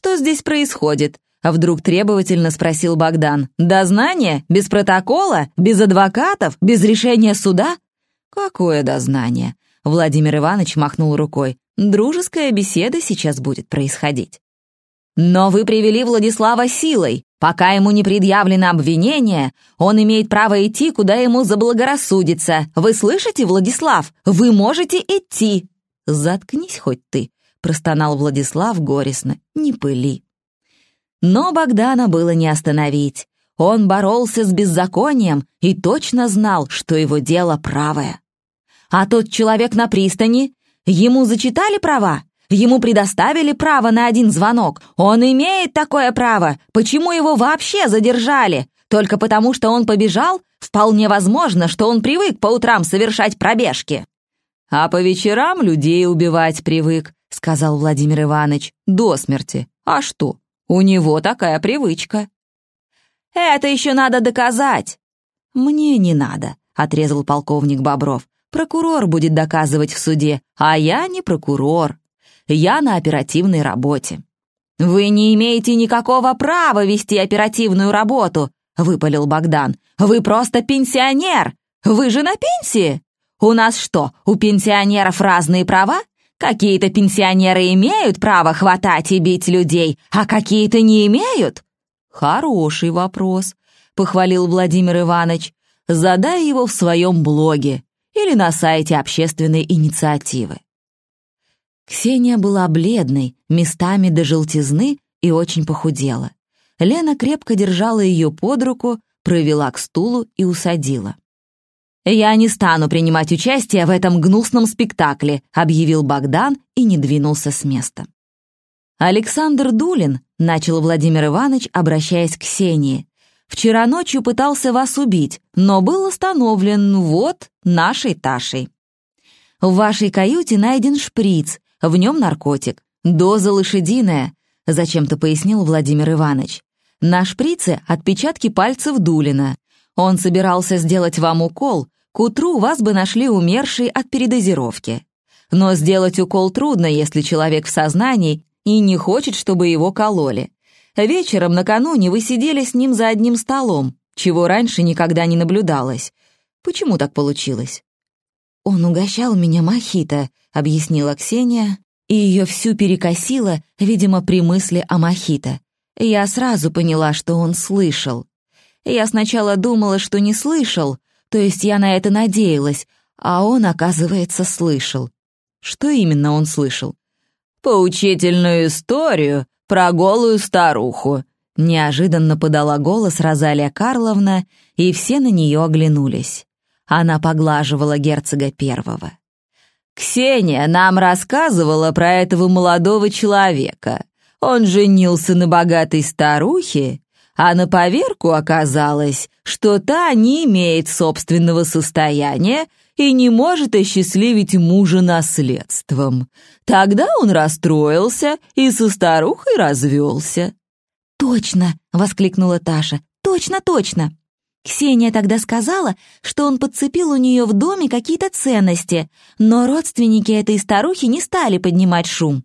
Что здесь происходит?» Вдруг требовательно спросил Богдан. «Дознание? Без протокола? Без адвокатов? Без решения суда?» «Какое дознание?» Владимир Иванович махнул рукой. «Дружеская беседа сейчас будет происходить». «Но вы привели Владислава силой. Пока ему не предъявлено обвинение, он имеет право идти, куда ему заблагорассудится. Вы слышите, Владислав? Вы можете идти!» «Заткнись хоть ты», — простонал Владислав горестно. «Не пыли». Но Богдана было не остановить. Он боролся с беззаконием и точно знал, что его дело правое. А тот человек на пристани, ему зачитали права? Ему предоставили право на один звонок. Он имеет такое право. Почему его вообще задержали? Только потому, что он побежал? Вполне возможно, что он привык по утрам совершать пробежки. «А по вечерам людей убивать привык», — сказал Владимир Иванович, — «до смерти. А что? У него такая привычка». «Это еще надо доказать». «Мне не надо», — отрезал полковник Бобров. «Прокурор будет доказывать в суде, а я не прокурор. Я на оперативной работе». «Вы не имеете никакого права вести оперативную работу», — выпалил Богдан. «Вы просто пенсионер! Вы же на пенсии! У нас что, у пенсионеров разные права? Какие-то пенсионеры имеют право хватать и бить людей, а какие-то не имеют?» «Хороший вопрос», — похвалил Владимир Иванович. «Задай его в своем блоге или на сайте общественной инициативы». Ксения была бледной, местами до желтизны и очень похудела. Лена крепко держала ее под руку, провела к стулу и усадила. «Я не стану принимать участие в этом гнусном спектакле», объявил Богдан и не двинулся с места. «Александр Дулин», — начал Владимир Иванович, обращаясь к Ксении, «вчера ночью пытался вас убить, но был остановлен вот нашей Ташей. В вашей каюте найден шприц, в нем наркотик, доза лошадиная», — зачем-то пояснил Владимир Иванович. «На шприце отпечатки пальцев Дулина. Он собирался сделать вам укол, к утру вас бы нашли умершей от передозировки. Но сделать укол трудно, если человек в сознании и не хочет, чтобы его кололи. Вечером накануне вы сидели с ним за одним столом, чего раньше никогда не наблюдалось. Почему так получилось? «Он угощал меня мохито», — объяснила Ксения, и ее всю перекосило, видимо, при мысли о мохито. Я сразу поняла, что он слышал. Я сначала думала, что не слышал, то есть я на это надеялась, а он, оказывается, слышал. Что именно он слышал? «Поучительную историю про голую старуху», неожиданно подала голос Розалия Карловна, и все на нее оглянулись. Она поглаживала герцога первого. «Ксения нам рассказывала про этого молодого человека. Он женился на богатой старухе а на поверку оказалось, что та не имеет собственного состояния и не может осчастливить мужа наследством. Тогда он расстроился и со старухой развелся. «Точно!» — воскликнула Таша. «Точно, точно!» Ксения тогда сказала, что он подцепил у нее в доме какие-то ценности, но родственники этой старухи не стали поднимать шум.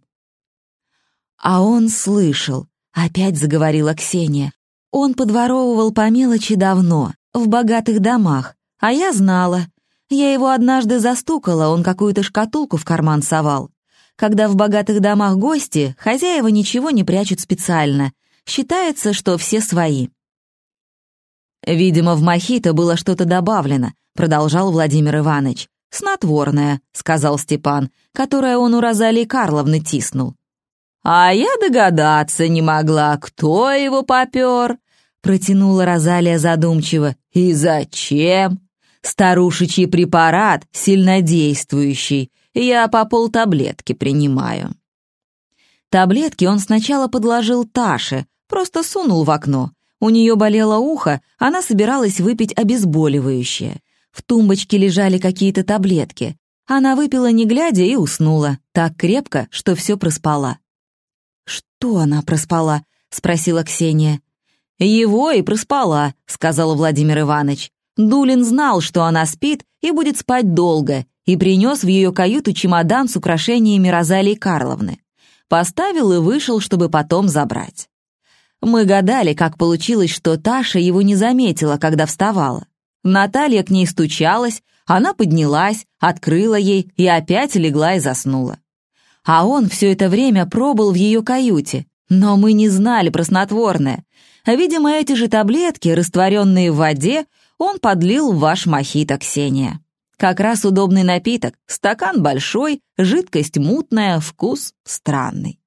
«А он слышал», — опять заговорила Ксения. Он подворовывал по мелочи давно, в богатых домах, а я знала. Я его однажды застукала, он какую-то шкатулку в карман совал. Когда в богатых домах гости, хозяева ничего не прячут специально. Считается, что все свои. «Видимо, в мохито было что-то добавлено», — продолжал Владимир Иванович. «Снотворное», — сказал Степан, которое он у Розалии Карловны тиснул. «А я догадаться не могла, кто его попер», протянула Розалия задумчиво. «И зачем? Старушечий препарат, сильнодействующий. Я по полтаблетки принимаю». Таблетки он сначала подложил Таше, просто сунул в окно. У нее болело ухо, она собиралась выпить обезболивающее. В тумбочке лежали какие-то таблетки. Она выпила не глядя и уснула, так крепко, что все проспала. «Что она проспала?» — спросила Ксения. «Его и проспала», — сказал Владимир Иванович. Дулин знал, что она спит и будет спать долго, и принес в ее каюту чемодан с украшениями Розалии Карловны. поставил и вышел, чтобы потом забрать. Мы гадали, как получилось, что Таша его не заметила, когда вставала. Наталья к ней стучалась, она поднялась, открыла ей и опять легла и заснула. А он все это время пробыл в ее каюте, но мы не знали про снотворное. Видимо, эти же таблетки, растворенные в воде, он подлил в ваш мохито, Ксения. Как раз удобный напиток, стакан большой, жидкость мутная, вкус странный.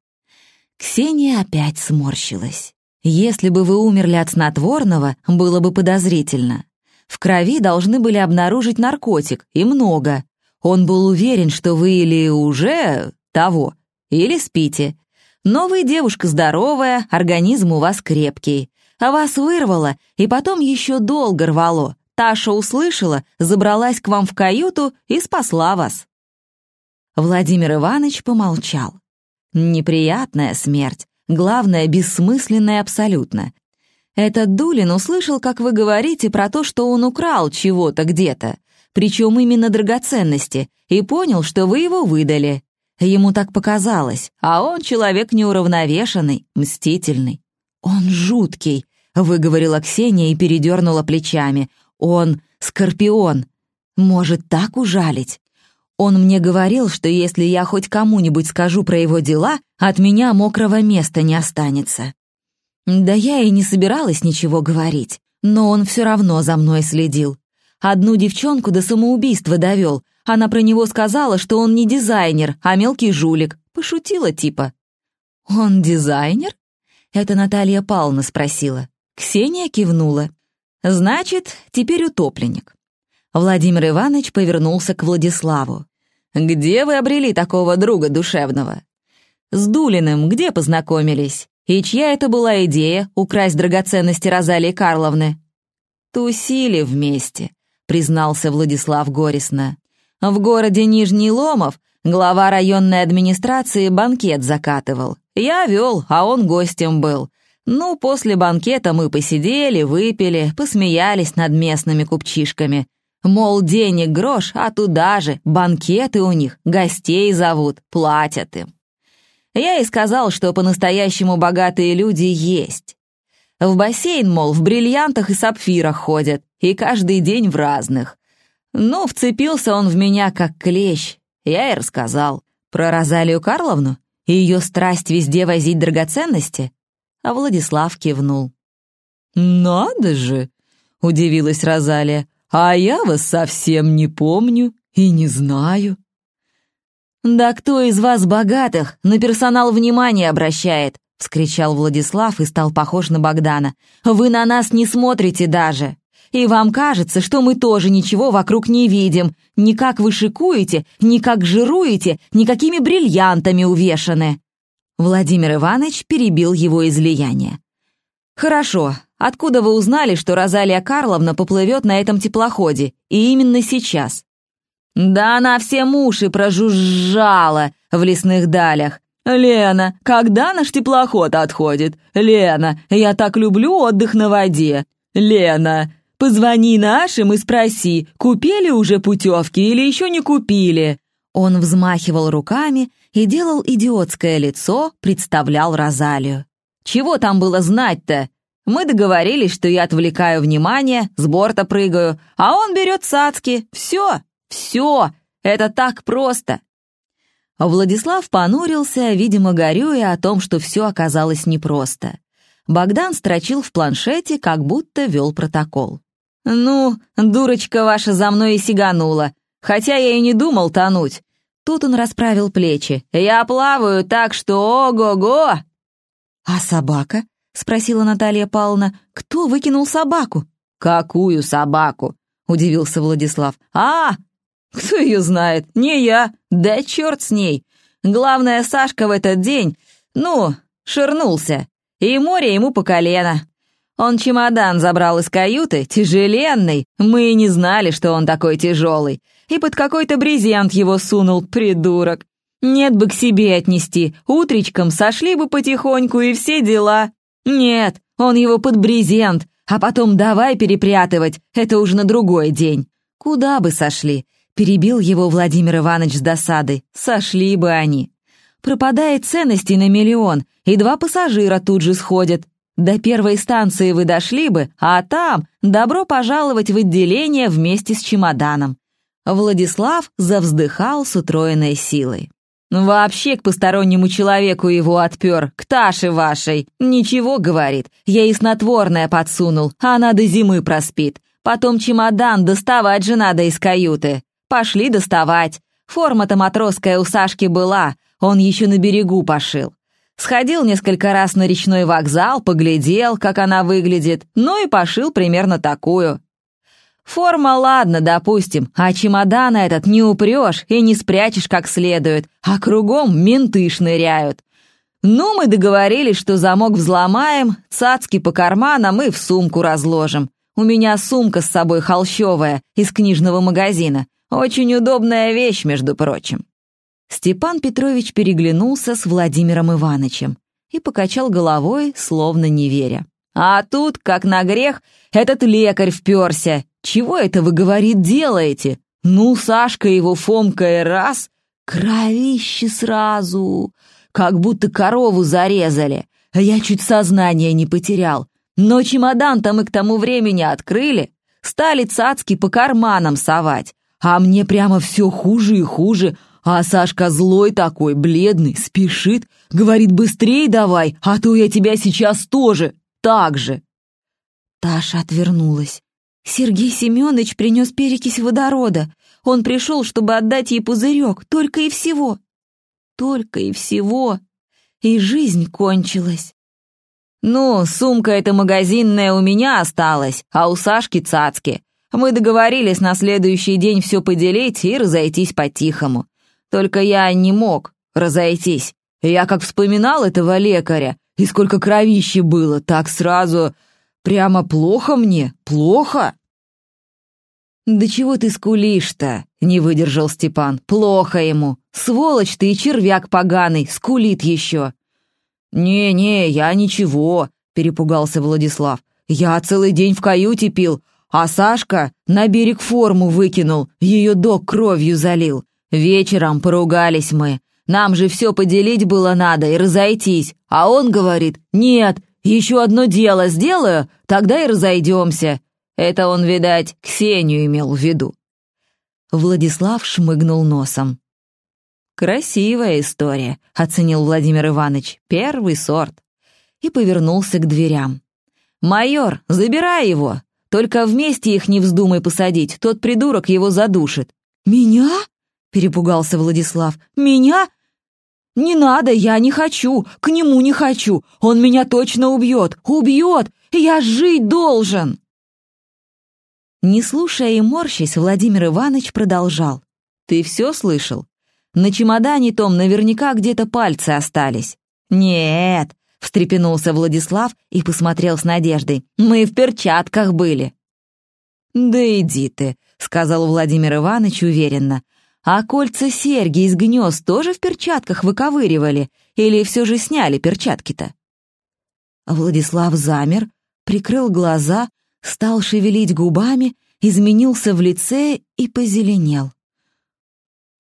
Ксения опять сморщилась. Если бы вы умерли от снотворного, было бы подозрительно. В крови должны были обнаружить наркотик, и много. Он был уверен, что вы или уже того, или спите. Но вы девушка здоровая, организм у вас крепкий. А вас вырвало, и потом еще долго рвало. Таша услышала, забралась к вам в каюту и спасла вас. Владимир Иванович помолчал. Неприятная смерть, главное, бессмысленная абсолютно. Этот Дулин услышал, как вы говорите про то, что он украл чего-то где-то, причем именно драгоценности, и понял, что вы его выдали. Ему так показалось, а он человек неуравновешенный, мстительный. «Он жуткий», — выговорила Ксения и передернула плечами. Он скорпион. Может так ужалить? Он мне говорил, что если я хоть кому-нибудь скажу про его дела, от меня мокрого места не останется. Да я и не собиралась ничего говорить, но он все равно за мной следил. Одну девчонку до самоубийства довел. Она про него сказала, что он не дизайнер, а мелкий жулик. Пошутила типа. «Он дизайнер?» Это Наталья Павловна спросила. Ксения кивнула. Значит, теперь утопленник. Владимир Иванович повернулся к Владиславу. «Где вы обрели такого друга душевного?» «С Дулиным где познакомились? И чья это была идея украсть драгоценности Розалии Карловны?» «Тусили вместе», — признался Владислав горестно. «В городе Нижний Ломов глава районной администрации банкет закатывал. Я вел, а он гостем был. Ну, после банкета мы посидели, выпили, посмеялись над местными купчишками. Мол, денег грош, а туда же, банкеты у них, гостей зовут, платят им. Я и сказал, что по-настоящему богатые люди есть. В бассейн, мол, в бриллиантах и сапфирах ходят, и каждый день в разных. Ну, вцепился он в меня как клещ. Я и рассказал. Про Розалию Карловну и ее страсть везде возить драгоценности а Владислав кивнул. «Надо же!» — удивилась Розалия. «А я вас совсем не помню и не знаю». «Да кто из вас богатых на персонал внимание обращает?» — вскричал Владислав и стал похож на Богдана. «Вы на нас не смотрите даже. И вам кажется, что мы тоже ничего вокруг не видим. Ни как вы шикуете, ни как жируете, ни какими бриллиантами увешаны. Владимир Иванович перебил его излияние. «Хорошо. Откуда вы узнали, что Розалия Карловна поплывет на этом теплоходе, и именно сейчас?» «Да она все уши прожужжала в лесных далях. «Лена, когда наш теплоход отходит? Лена, я так люблю отдых на воде. Лена, позвони нашим и спроси, купили уже путевки или еще не купили?» Он взмахивал руками и делал идиотское лицо, представлял Розалию. «Чего там было знать-то? Мы договорились, что я отвлекаю внимание, с борта прыгаю, а он берет цацки. Все, все, это так просто!» Владислав понурился, видимо, горюя о том, что все оказалось непросто. Богдан строчил в планшете, как будто вел протокол. «Ну, дурочка ваша за мной и сиганула, хотя я и не думал тонуть. Тут он расправил плечи. «Я плаваю так, что ого-го!» «А собака?» — спросила Наталья Павловна. «Кто выкинул собаку?» «Какую собаку?» — удивился Владислав. «А, кто ее знает? Не я. Да черт с ней. Главное, Сашка в этот день, ну, ширнулся. И море ему по колено. Он чемодан забрал из каюты, тяжеленный. Мы и не знали, что он такой тяжелый и под какой-то брезент его сунул, придурок. Нет бы к себе отнести, утречком сошли бы потихоньку и все дела. Нет, он его под брезент, а потом давай перепрятывать, это уже на другой день. Куда бы сошли? Перебил его Владимир Иванович с досадой. Сошли бы они. Пропадает ценностей на миллион, и два пассажира тут же сходят. До первой станции вы дошли бы, а там добро пожаловать в отделение вместе с чемоданом. Владислав завздыхал с утроенной силой. «Вообще к постороннему человеку его отпер, к Таше вашей. Ничего, — говорит, — я и снотворное подсунул, а она до зимы проспит. Потом чемодан доставать же надо из каюты. Пошли доставать. Форма-то матросская у Сашки была, он еще на берегу пошил. Сходил несколько раз на речной вокзал, поглядел, как она выглядит, ну и пошил примерно такую. Форма, ладно, допустим, а чемодан этот не упрешь и не спрячешь как следует, а кругом менты шныряют. Ну, мы договорились, что замок взломаем, цацки по карманам и в сумку разложим. У меня сумка с собой холщовая, из книжного магазина. Очень удобная вещь, между прочим». Степан Петрович переглянулся с Владимиром Ивановичем и покачал головой, словно не веря. «А тут, как на грех, этот лекарь вперся. Чего это вы, говорит, делаете? Ну, Сашка его Фомка и раз, кровище сразу, как будто корову зарезали. Я чуть сознание не потерял. Но чемодан-то мы к тому времени открыли, стали цацки по карманам совать. А мне прямо все хуже и хуже. А Сашка злой такой, бледный, спешит. Говорит, быстрей давай, а то я тебя сейчас тоже так же. Таша отвернулась. Сергей Семенович принес перекись водорода. Он пришел, чтобы отдать ей пузырек, только и всего. Только и всего. И жизнь кончилась. «Ну, сумка эта магазинная у меня осталась, а у Сашки цацки. Мы договорились на следующий день все поделить и разойтись по-тихому. Только я не мог разойтись. Я как вспоминал этого лекаря, и сколько кровищи было, так сразу... Прямо плохо мне, плохо. «Да чего ты скулишь-то?» — не выдержал Степан. «Плохо ему. Сволочь ты и червяк поганый, скулит еще». «Не-не, я ничего», — перепугался Владислав. «Я целый день в каюте пил, а Сашка на берег форму выкинул, ее док кровью залил. Вечером поругались мы. Нам же все поделить было надо и разойтись. А он говорит, нет, еще одно дело сделаю, тогда и разойдемся. Это он, видать, Ксению имел в виду. Владислав шмыгнул носом. «Красивая история», — оценил Владимир Иванович. «Первый сорт». И повернулся к дверям. «Майор, забирай его! Только вместе их не вздумай посадить, тот придурок его задушит». «Меня?» — перепугался Владислав. «Меня? Не надо, я не хочу, к нему не хочу. Он меня точно убьет, убьет! Я жить должен!» Не слушая и морщись, Владимир Иванович продолжал. «Ты все слышал? На чемодане том наверняка где-то пальцы остались». «Нет», — встрепенулся Владислав и посмотрел с надеждой. «Мы в перчатках были». «Да иди ты», — сказал Владимир Иванович уверенно. «А кольца серьги из гнезд тоже в перчатках выковыривали? Или все же сняли перчатки-то?» Владислав замер, прикрыл глаза, стал шевелить губами, изменился в лице и позеленел.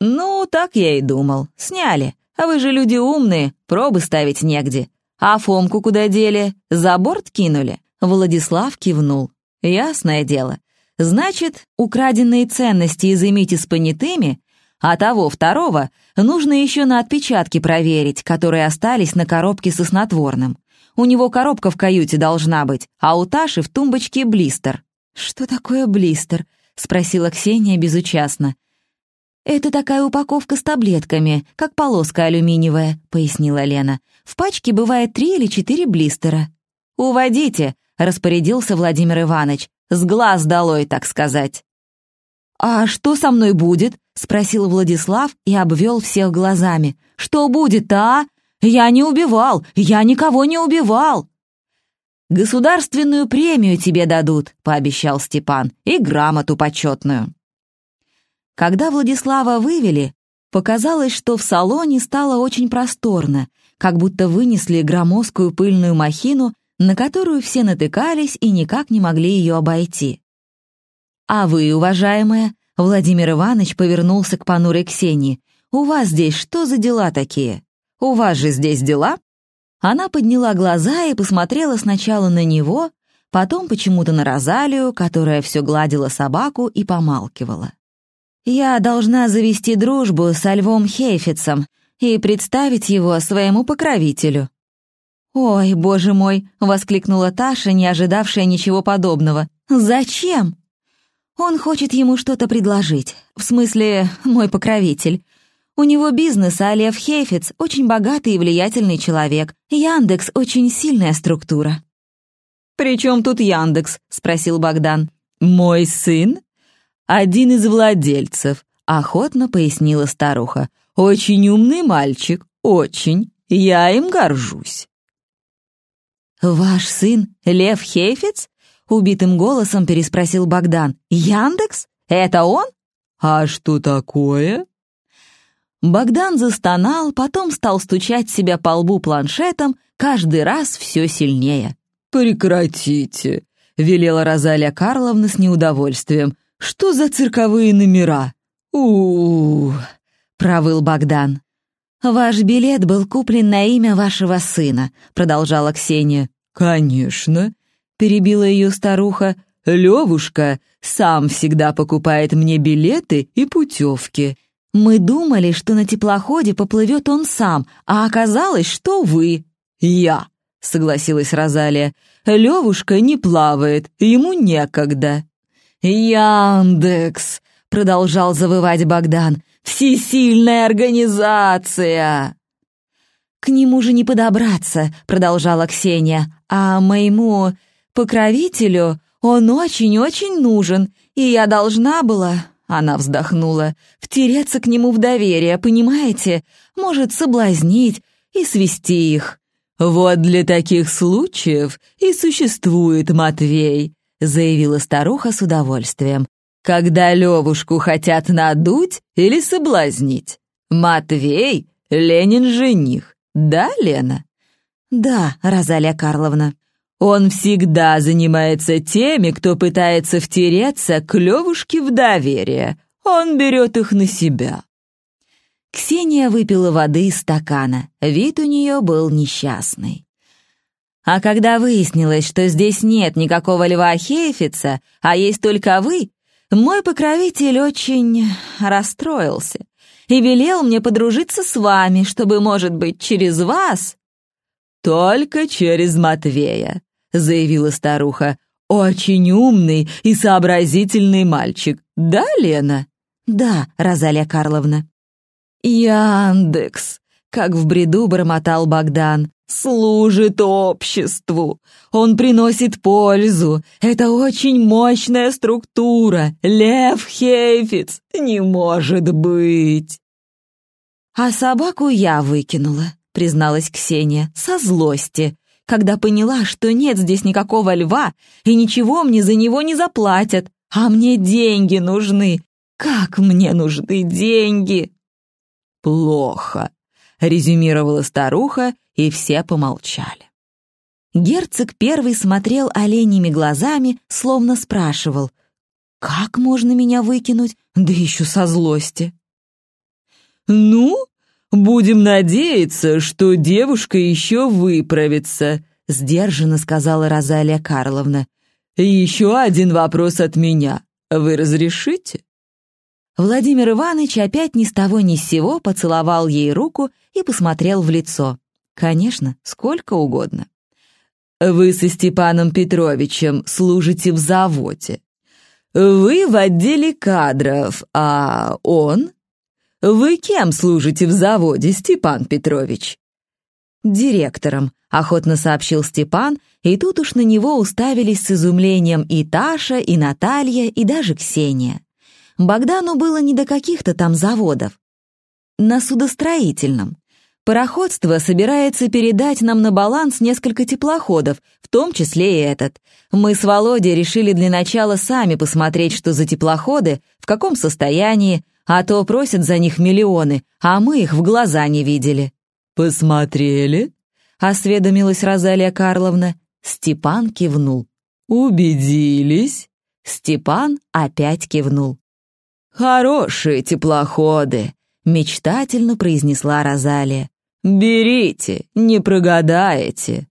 «Ну, так я и думал. Сняли. А вы же люди умные, пробы ставить негде. А Фомку куда дели? За борт кинули?» Владислав кивнул. «Ясное дело. Значит, украденные ценности изымите с понятыми, а того второго нужно еще на отпечатки проверить, которые остались на коробке со снотворным. У него коробка в каюте должна быть, а у Таши в тумбочке блистер». «Что такое блистер?» — спросила Ксения безучастно. «Это такая упаковка с таблетками, как полоска алюминиевая», — пояснила Лена. «В пачке бывает три или четыре блистера». «Уводите», — распорядился Владимир Иванович. «С глаз долой, так сказать». «А что со мной будет?» — спросил Владислав и обвел всех глазами. «Что будет-то, а? Я не убивал! Я никого не убивал!» «Государственную премию тебе дадут», — пообещал Степан, — «и грамоту почетную». Когда Владислава вывели, показалось, что в салоне стало очень просторно, как будто вынесли громоздкую пыльную махину, на которую все натыкались и никак не могли ее обойти. «А вы, уважаемая?» — Владимир Иванович повернулся к понурой Ксении. «У вас здесь что за дела такие?» У вас же здесь дела?» Она подняла глаза и посмотрела сначала на него, потом почему-то на Розалию, которая все гладила собаку и помалкивала. «Я должна завести дружбу со Львом Хейфицем и представить его своему покровителю». «Ой, боже мой!» — воскликнула Таша, не ожидавшая ничего подобного. «Зачем?» «Он хочет ему что-то предложить. В смысле, мой покровитель. У него бизнес, а Лев Хейфиц очень богатый и влиятельный человек. Яндекс — очень сильная структура». «При чем тут Яндекс?» — спросил Богдан. «Мой сын? Один из владельцев», — охотно пояснила старуха. «Очень умный мальчик, очень. Я им горжусь». «Ваш сын Лев Хейфиц?» — убитым голосом переспросил Богдан. «Яндекс? Это он?» «А что такое?» Богдан застонал, потом стал стучать себя по лбу планшетом, каждый раз все сильнее. «Прекратите», — велела Розалия Карловна с неудовольствием. «Что за цирковые номера?» у, -у, провыл Богдан. «Ваш билет был куплен на имя вашего сына», — продолжала Ксения. «Конечно», — перебила ее старуха. «Левушка сам всегда покупает мне билеты и путевки. Мы думали, что на теплоходе поплывет он сам, а оказалось, что вы. Я, согласилась Розалия. Левушка не плавает, ему некогда. Яндекс, продолжал завывать Богдан. Всесильная организация. К нему же не подобраться, продолжала Ксения. А моему покровителю он очень-очень нужен, и я должна была она вздохнула. «Втереться к нему в доверие, понимаете? Может соблазнить и свести их». «Вот для таких случаев и существует Матвей», заявила старуха с удовольствием. «Когда Левушку хотят надуть или соблазнить. Матвей — Ленин жених. Да, Лена?» «Да, Розалия Карловна». Он всегда занимается теми, кто пытается втереться к Левушке в доверие. Он берет их на себя». Ксения выпила воды из стакана. Вид у нее был несчастный. А когда выяснилось, что здесь нет никакого льва Хейфица, а есть только вы, мой покровитель очень расстроился и велел мне подружиться с вами, чтобы, может быть, через вас... «Только через Матвея», — заявила старуха. «Очень умный и сообразительный мальчик. Да, Лена?» «Да, Розалия Карловна». «Яндекс!» — как в бреду бормотал Богдан. «Служит обществу. Он приносит пользу. Это очень мощная структура. Лев Хейфиц. Не может быть!» «А собаку я выкинула», — призналась Ксения, — «со злости когда поняла, что нет здесь никакого льва и ничего мне за него не заплатят, а мне деньги нужны. Как мне нужны деньги!» «Плохо», — резюмировала старуха, и все помолчали. Герцог первый смотрел оленями глазами, словно спрашивал, «Как можно меня выкинуть, да еще со злости?» «Ну, «Будем надеяться, что девушка еще выправится», — сдержанно сказала Розалия Карловна. «Еще один вопрос от меня. Вы разрешите?» Владимир Иванович опять ни с того ни с сего поцеловал ей руку и посмотрел в лицо. «Конечно, сколько угодно». «Вы со Степаном Петровичем служите в заводе. Вы в отделе кадров, а он «Вы кем служите в заводе, Степан Петрович?» «Директором», — охотно сообщил Степан, и тут уж на него уставились с изумлением и Таша, и Наталья, и даже Ксения. Богдану было не до каких-то там заводов. На судостроительном. Пароходство собирается передать нам на баланс несколько теплоходов, в том числе и этот. Мы с Володей решили для начала сами посмотреть, что за теплоходы, в каком состоянии, а то просят за них миллионы, а мы их в глаза не видели». «Посмотрели?» — осведомилась Розалия Карловна. Степан кивнул. «Убедились?» Степан опять кивнул. «Хорошие теплоходы», — мечтательно произнесла Розалия. Берите, не прогадаете.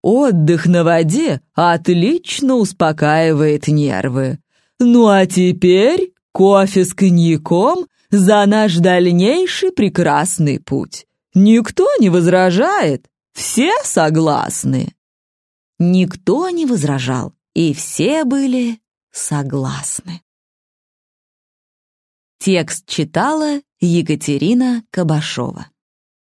Отдых на воде отлично успокаивает нервы. Ну а теперь кофе с коньяком за наш дальнейший прекрасный путь. Никто не возражает, все согласны. Никто не возражал, и все были согласны. Текст читала Екатерина Кабашова.